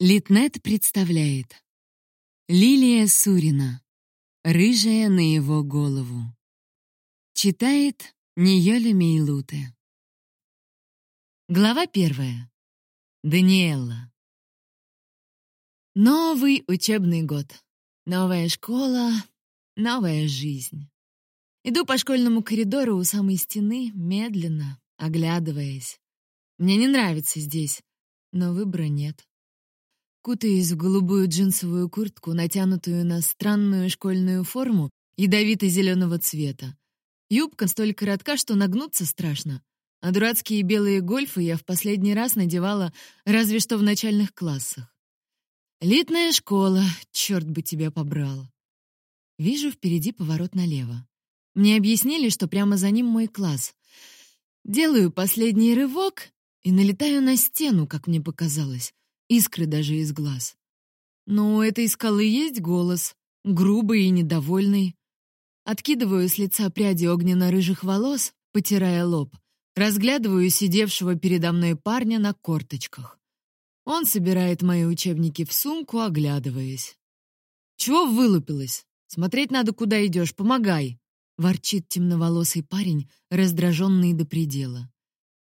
Литнет представляет Лилия Сурина «Рыжая на его голову» Читает Ниёля Мейлуте Глава первая. Даниэлла Новый учебный год. Новая школа, новая жизнь. Иду по школьному коридору у самой стены, медленно, оглядываясь. Мне не нравится здесь, но выбора нет. Кутаясь в голубую джинсовую куртку, натянутую на странную школьную форму ядовито-зеленого цвета. Юбка столь коротка, что нагнуться страшно. А дурацкие белые гольфы я в последний раз надевала разве что в начальных классах. Элитная школа, черт бы тебя побрал. Вижу впереди поворот налево. Мне объяснили, что прямо за ним мой класс. Делаю последний рывок и налетаю на стену, как мне показалось искры даже из глаз. Но у этой скалы есть голос, грубый и недовольный. Откидываю с лица пряди огненно-рыжих волос, потирая лоб, разглядываю сидевшего передо мной парня на корточках. Он собирает мои учебники в сумку, оглядываясь. «Чего вылупилась? Смотреть надо, куда идешь, помогай!» — ворчит темноволосый парень, раздраженный до предела.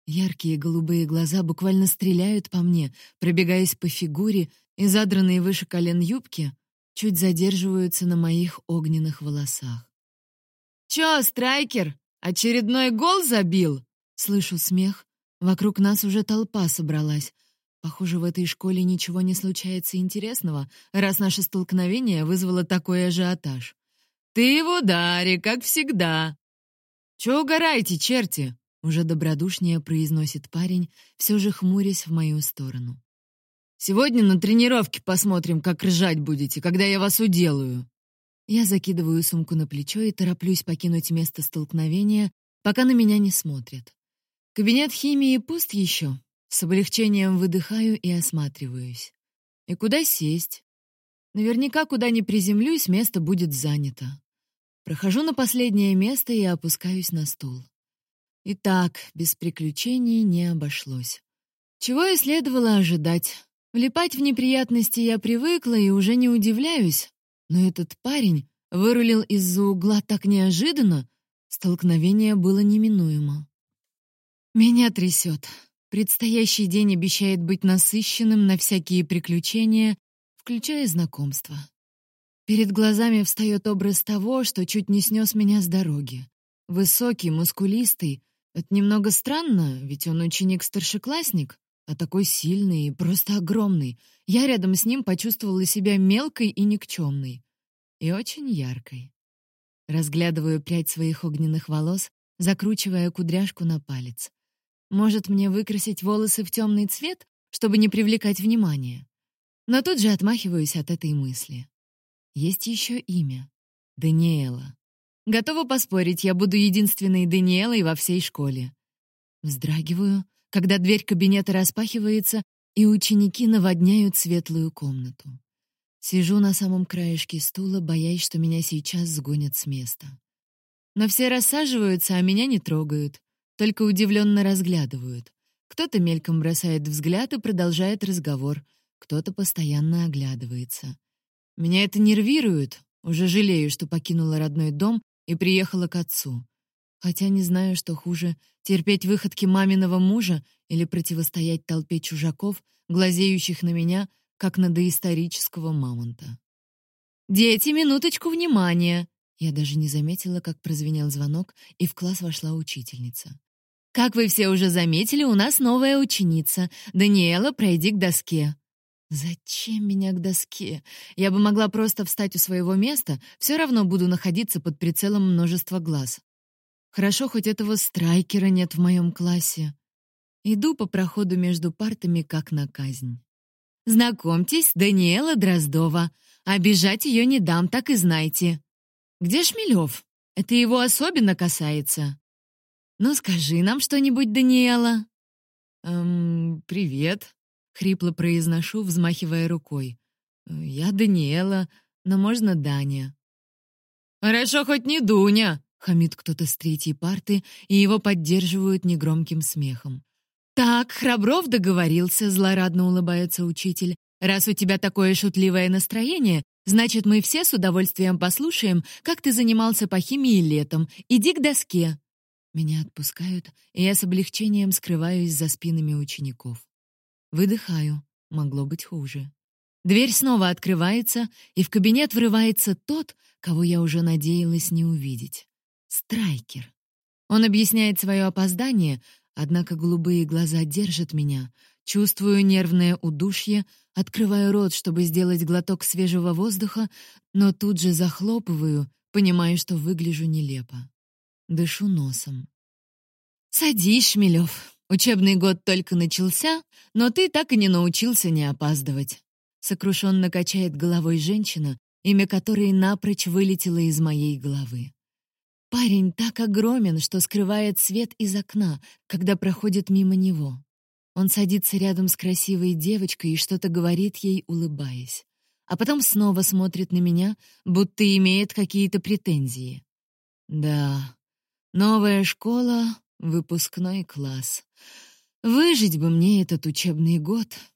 Яркие голубые глаза буквально стреляют по мне, пробегаясь по фигуре, и задранные выше колен юбки чуть задерживаются на моих огненных волосах. «Чё, страйкер, очередной гол забил?» Слышу смех. Вокруг нас уже толпа собралась. Похоже, в этой школе ничего не случается интересного, раз наше столкновение вызвало такой ажиотаж. «Ты в ударе, как всегда!» «Чё угораете, черти?» Уже добродушнее произносит парень, все же хмурясь в мою сторону. «Сегодня на тренировке посмотрим, как ржать будете, когда я вас уделаю». Я закидываю сумку на плечо и тороплюсь покинуть место столкновения, пока на меня не смотрят. Кабинет химии пуст еще. С облегчением выдыхаю и осматриваюсь. И куда сесть? Наверняка, куда ни приземлюсь, место будет занято. Прохожу на последнее место и опускаюсь на стул. Итак, без приключений не обошлось. Чего и следовало ожидать. Влипать в неприятности я привыкла и уже не удивляюсь. Но этот парень вырулил из-за угла так неожиданно, столкновение было неминуемо. Меня трясет. Предстоящий день обещает быть насыщенным на всякие приключения, включая знакомства. Перед глазами встает образ того, что чуть не снес меня с дороги. Высокий, мускулистый, это немного странно, ведь он ученик-старшеклассник, а такой сильный и просто огромный. Я рядом с ним почувствовала себя мелкой и никчемной. И очень яркой. Разглядываю прядь своих огненных волос, закручивая кудряшку на палец. Может, мне выкрасить волосы в темный цвет, чтобы не привлекать внимания? Но тут же отмахиваюсь от этой мысли. Есть еще имя. Даниэла. Готова поспорить, я буду единственной Даниэлой во всей школе. Вздрагиваю, когда дверь кабинета распахивается, и ученики наводняют светлую комнату. Сижу на самом краешке стула, боясь, что меня сейчас сгонят с места. Но все рассаживаются, а меня не трогают, только удивленно разглядывают. Кто-то мельком бросает взгляд и продолжает разговор, кто-то постоянно оглядывается. Меня это нервирует, уже жалею, что покинула родной дом и приехала к отцу. Хотя не знаю, что хуже — терпеть выходки маминого мужа или противостоять толпе чужаков, глазеющих на меня, как на доисторического мамонта. «Дети, минуточку внимания!» Я даже не заметила, как прозвенел звонок, и в класс вошла учительница. «Как вы все уже заметили, у нас новая ученица. Даниэла, пройди к доске». Зачем меня к доске? Я бы могла просто встать у своего места, все равно буду находиться под прицелом множества глаз. Хорошо, хоть этого страйкера нет в моем классе. Иду по проходу между партами, как на казнь. Знакомьтесь, Даниэла Дроздова. Обижать ее не дам, так и знайте. Где Шмелев? Это его особенно касается. Ну, скажи нам что-нибудь, Даниэла. Эм, привет. Хрипло произношу, взмахивая рукой. «Я Даниэла, но можно Даня». «Хорошо, хоть не Дуня», — хамит кто-то с третьей парты, и его поддерживают негромким смехом. «Так, Храбров договорился», — злорадно улыбается учитель. Раз у тебя такое шутливое настроение, значит, мы все с удовольствием послушаем, как ты занимался по химии летом. Иди к доске». Меня отпускают, и я с облегчением скрываюсь за спинами учеников. Выдыхаю. Могло быть хуже. Дверь снова открывается, и в кабинет врывается тот, кого я уже надеялась не увидеть. Страйкер. Он объясняет свое опоздание, однако голубые глаза держат меня. Чувствую нервное удушье, открываю рот, чтобы сделать глоток свежего воздуха, но тут же захлопываю, понимая, что выгляжу нелепо. Дышу носом. «Садись, Шмелев. Учебный год только начался, но ты так и не научился не опаздывать». Сокрушенно качает головой женщина, имя которой напрочь вылетело из моей головы. Парень так огромен, что скрывает свет из окна, когда проходит мимо него. Он садится рядом с красивой девочкой и что-то говорит ей, улыбаясь. А потом снова смотрит на меня, будто имеет какие-то претензии. Да, новая школа, выпускной класс. Выжить бы мне этот учебный год —